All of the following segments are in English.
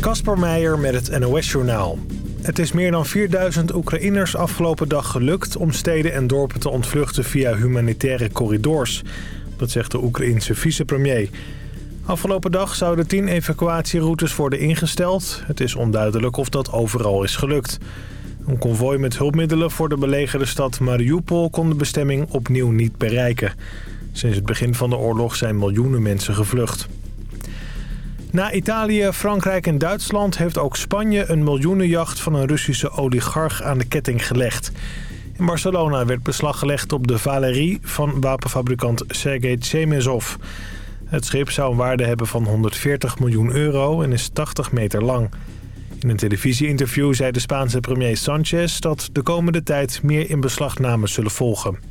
Kasper Meijer met het NOS-journaal. Het is meer dan 4000 Oekraïners afgelopen dag gelukt om steden en dorpen te ontvluchten via humanitaire corridors. Dat zegt de Oekraïense vicepremier. Afgelopen dag zouden 10 evacuatieroutes worden ingesteld. Het is onduidelijk of dat overal is gelukt. Een konvooi met hulpmiddelen voor de belegerde stad Mariupol kon de bestemming opnieuw niet bereiken. Sinds het begin van de oorlog zijn miljoenen mensen gevlucht. Na Italië, Frankrijk en Duitsland heeft ook Spanje een miljoenenjacht van een Russische oligarch aan de ketting gelegd. In Barcelona werd beslag gelegd op de Valerie van wapenfabrikant Sergei Tsemezov. Het schip zou een waarde hebben van 140 miljoen euro en is 80 meter lang. In een televisieinterview zei de Spaanse premier Sanchez dat de komende tijd meer in beslagnames zullen volgen.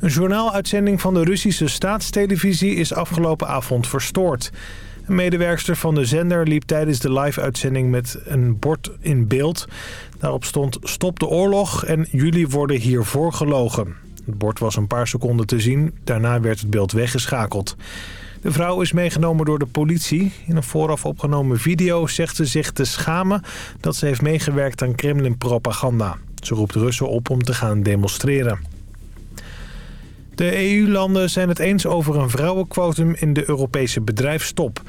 Een journaaluitzending van de Russische staatstelevisie is afgelopen avond verstoord. Een medewerkster van de zender liep tijdens de live-uitzending met een bord in beeld. Daarop stond stop de oorlog en jullie worden hiervoor gelogen. Het bord was een paar seconden te zien, daarna werd het beeld weggeschakeld. De vrouw is meegenomen door de politie. In een vooraf opgenomen video zegt ze zich te schamen dat ze heeft meegewerkt aan Kremlin-propaganda. Ze roept Russen op om te gaan demonstreren. De EU-landen zijn het eens over een vrouwenquotum in de Europese bedrijfstop.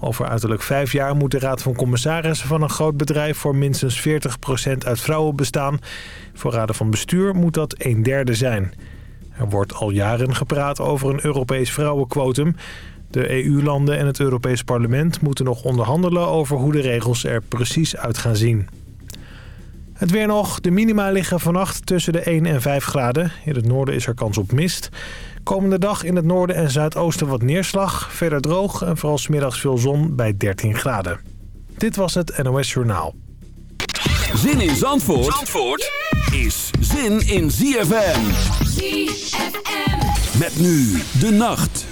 Over uiterlijk vijf jaar moet de Raad van Commissarissen van een groot bedrijf voor minstens 40% uit vrouwen bestaan. Voor raden van bestuur moet dat een derde zijn. Er wordt al jaren gepraat over een Europees vrouwenquotum. De EU-landen en het Europees Parlement moeten nog onderhandelen over hoe de regels er precies uit gaan zien. Het weer nog. De minima liggen vannacht tussen de 1 en 5 graden. In het noorden is er kans op mist. Komende dag in het noorden en zuidoosten wat neerslag. Verder droog en vooral smiddags veel zon bij 13 graden. Dit was het NOS Journaal. Zin in Zandvoort, Zandvoort is zin in ZFM. ZFM. Met nu de nacht.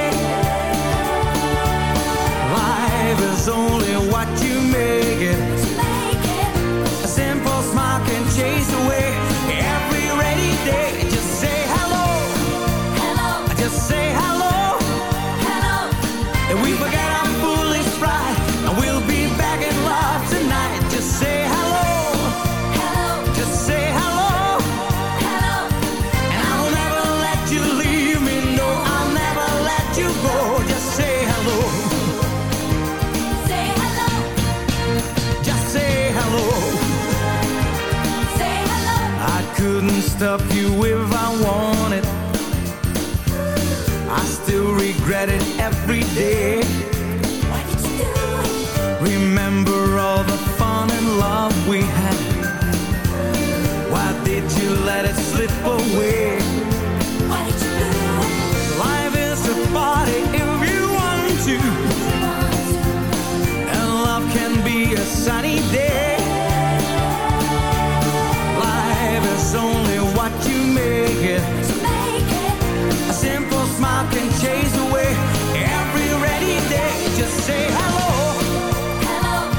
day. Why did you do? Remember all the fun and love we had. Why did you let it slip away?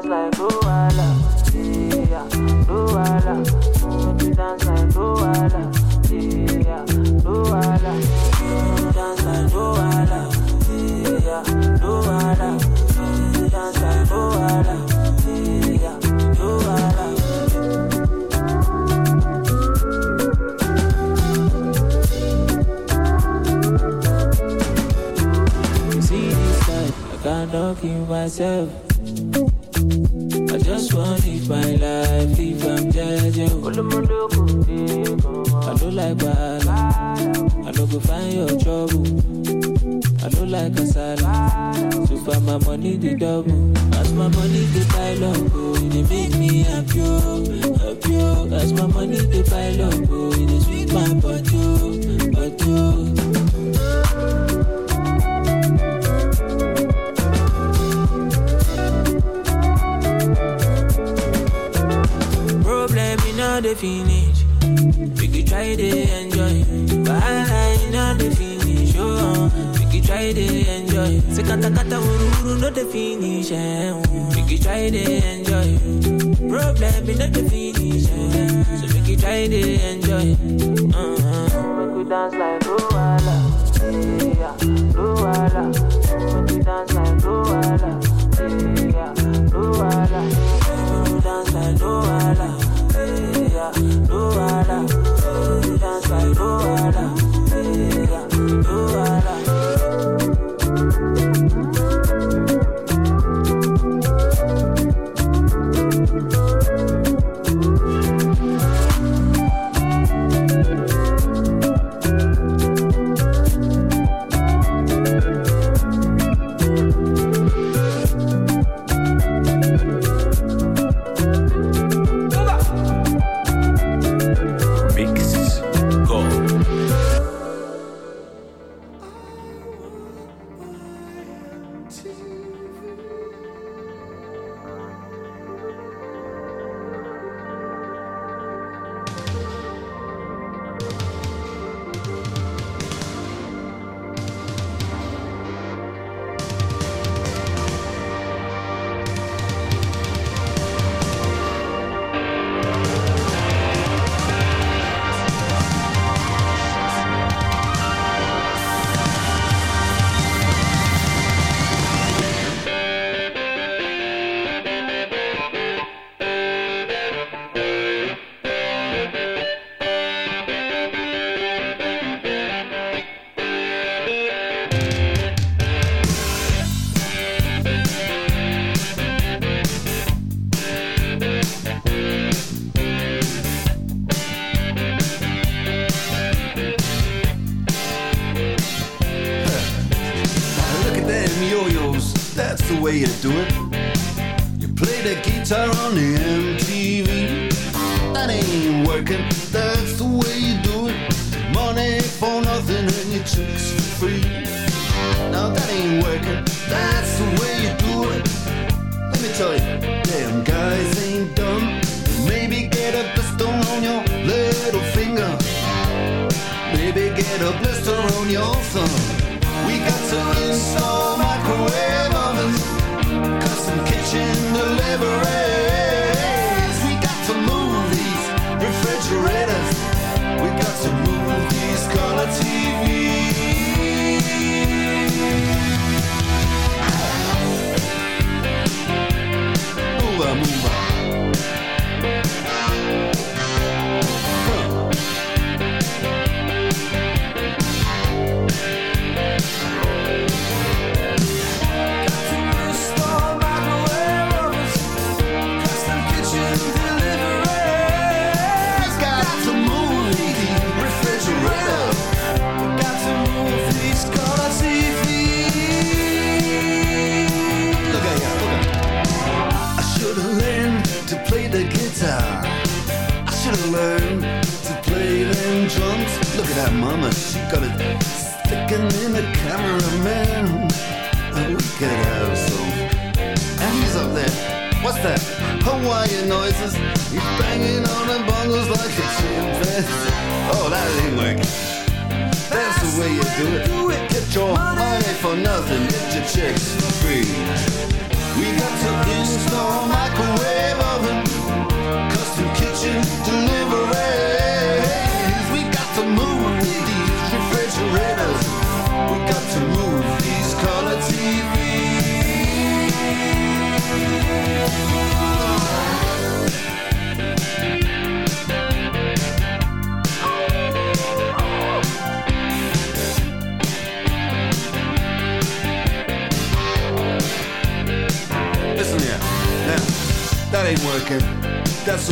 sounds like ooh. on your thumb. We got to install microwave ovens, custom kitchen deliveries. We got to move these refrigerators. We got to move these color TVs. man. we could have some. And he's up there. What's that? Hawaiian noises. He's banging on the bongos like a chimpanzee. Oh, that ain't working. That's, That's the way you do it. do it. Get your money. money for nothing. Get your chicks for free. We got to install a microwave oven, custom kitchen delivery.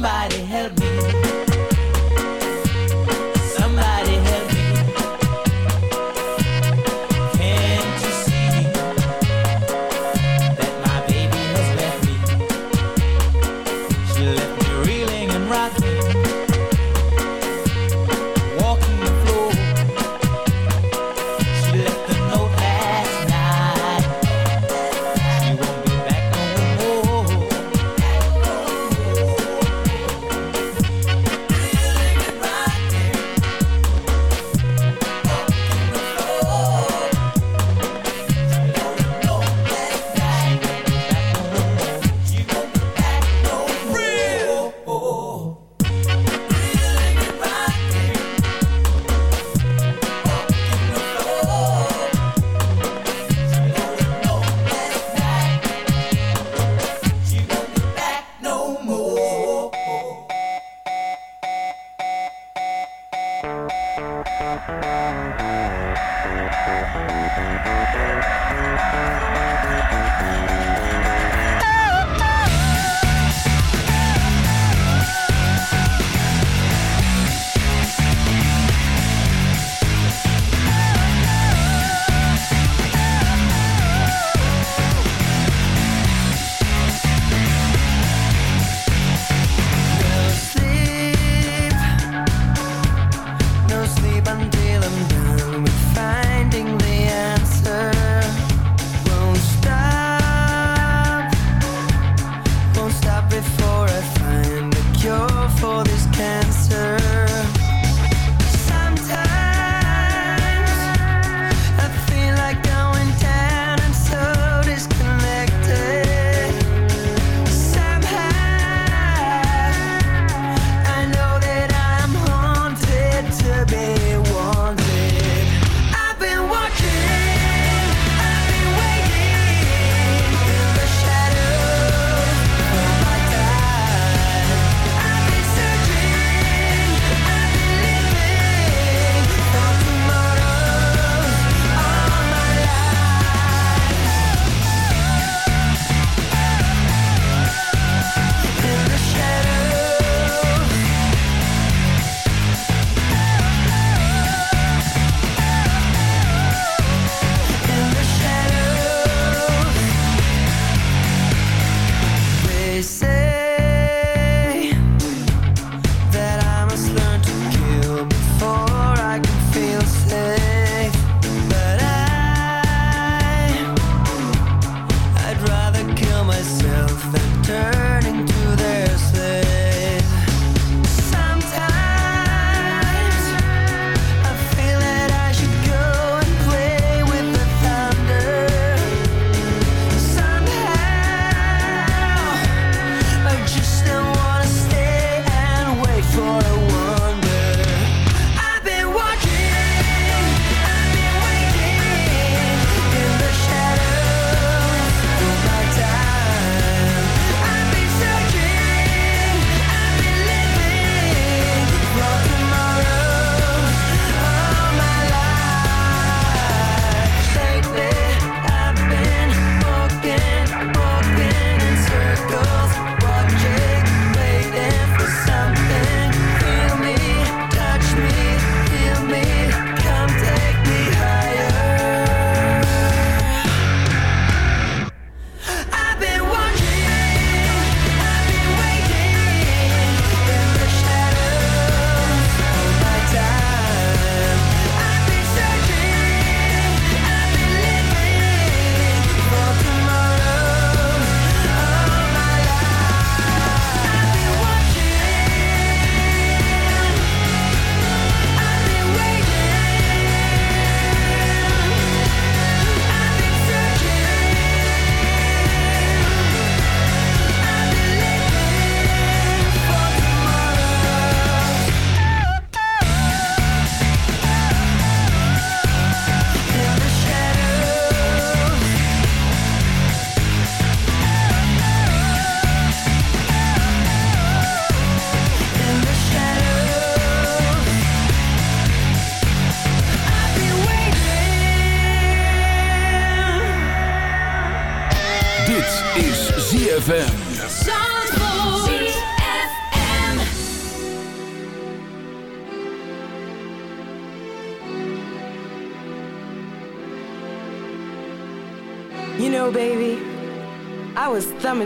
somebody.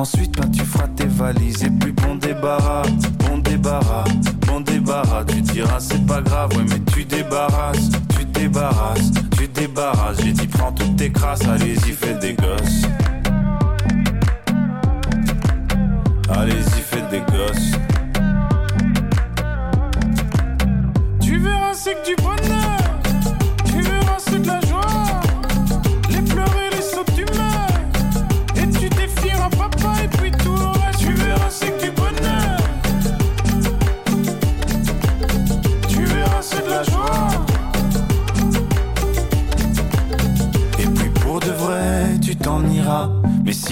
Ensuite, ben, tu feras tes valises. Et puis, bon débarras, bon débarras, bon débarras. Tu diras, c'est pas grave, ouais, mais tu débarrasses, tu débarrasses, tu débarrasses. J'ai dit, prends toutes tes crasses, allez-y, fais des gosses.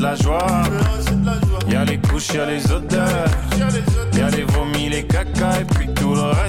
la joie. Y'a les couches, y'a les odeurs. Y'a les vomis, les caca et puis tout le reste.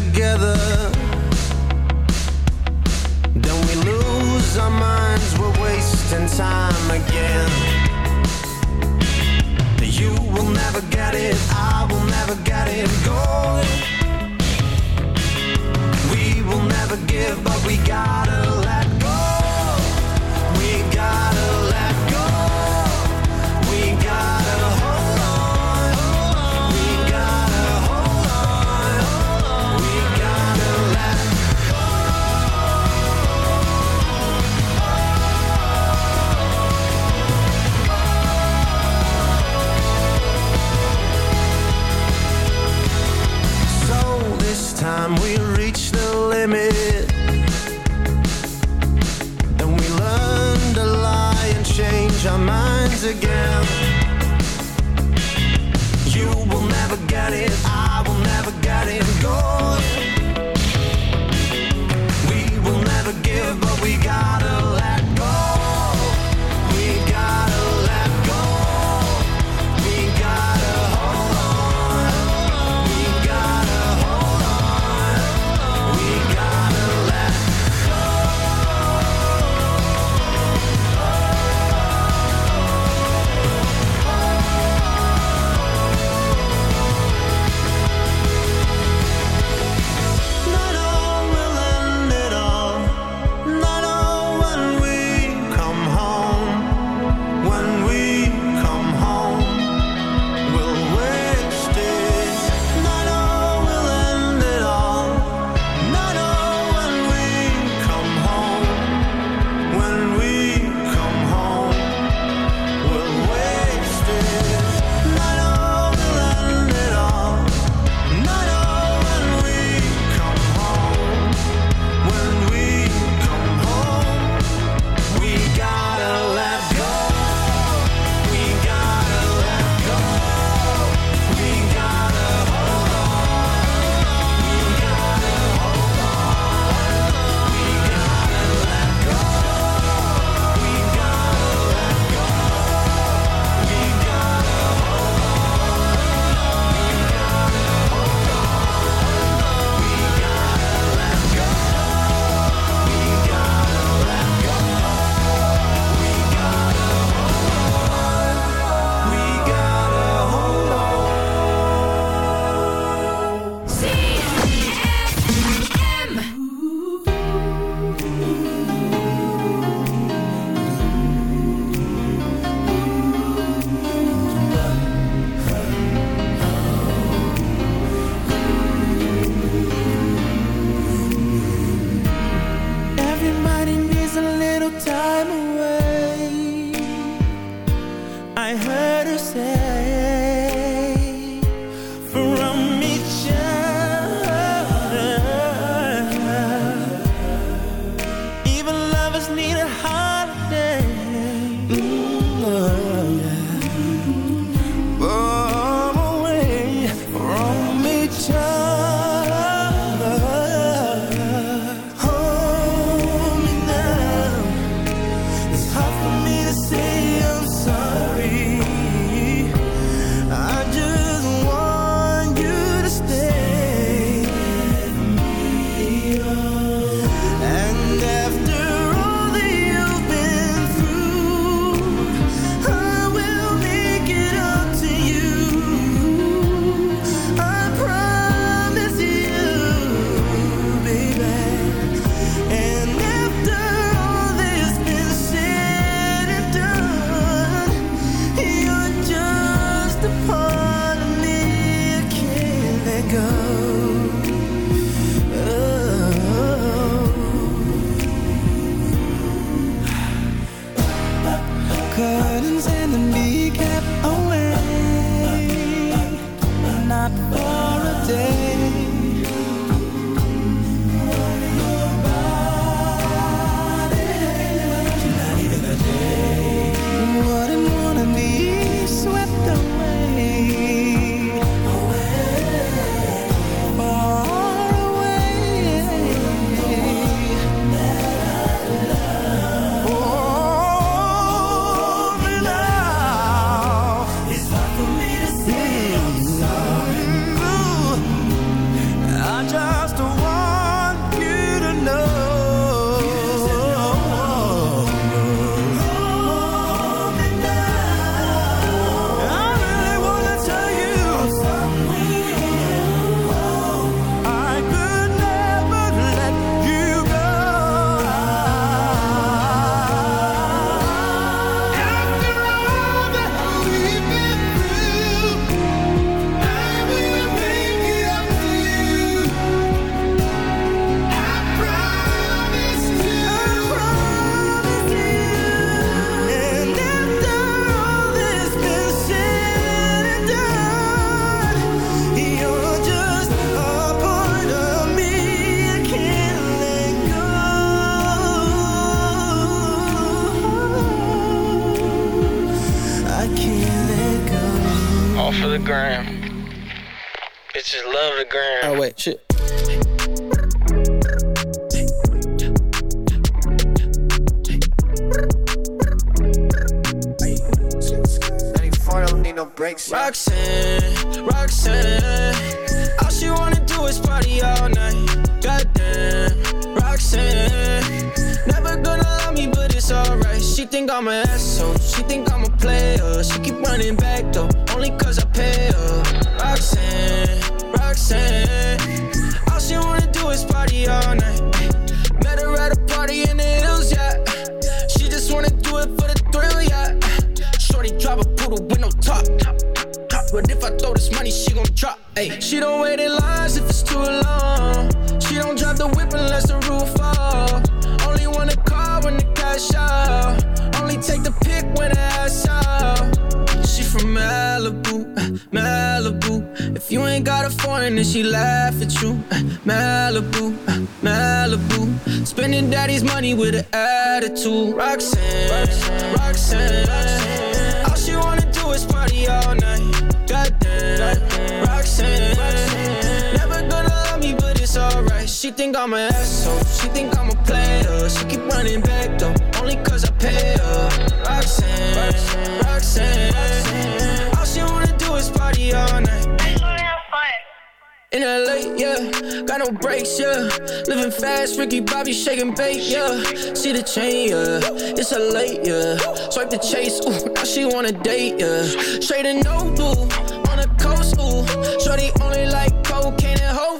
Together. running back though, only cause I pay her. Roxanne, Roxanne, Roxanne, Roxanne. All she wanna do is party all night. In LA, yeah, got no brakes, yeah. Living fast, Ricky Bobby shaking bait, yeah. See the chain, yeah. It's a late, yeah. Swipe the chase, ooh, now she wanna date, yeah. Straight and no blue, on the coast, ooh. Shorty only like cocaine and hope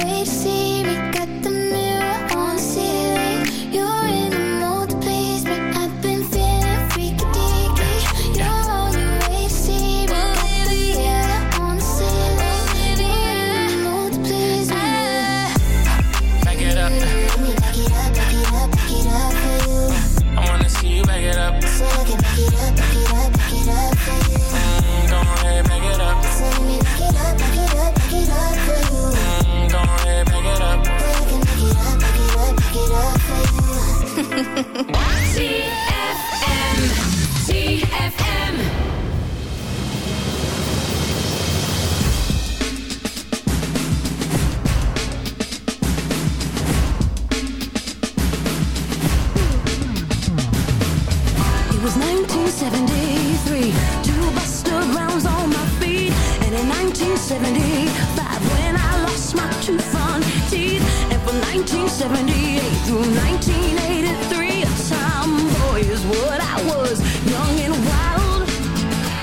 1975 when I lost my two front teeth. And from 1978 through 1983 A tomboy is what I was Young and wild.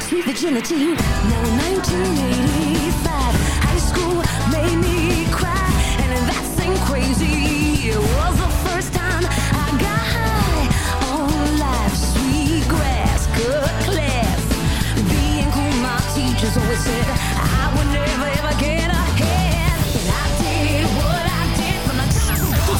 Sweet virginity Now in 1980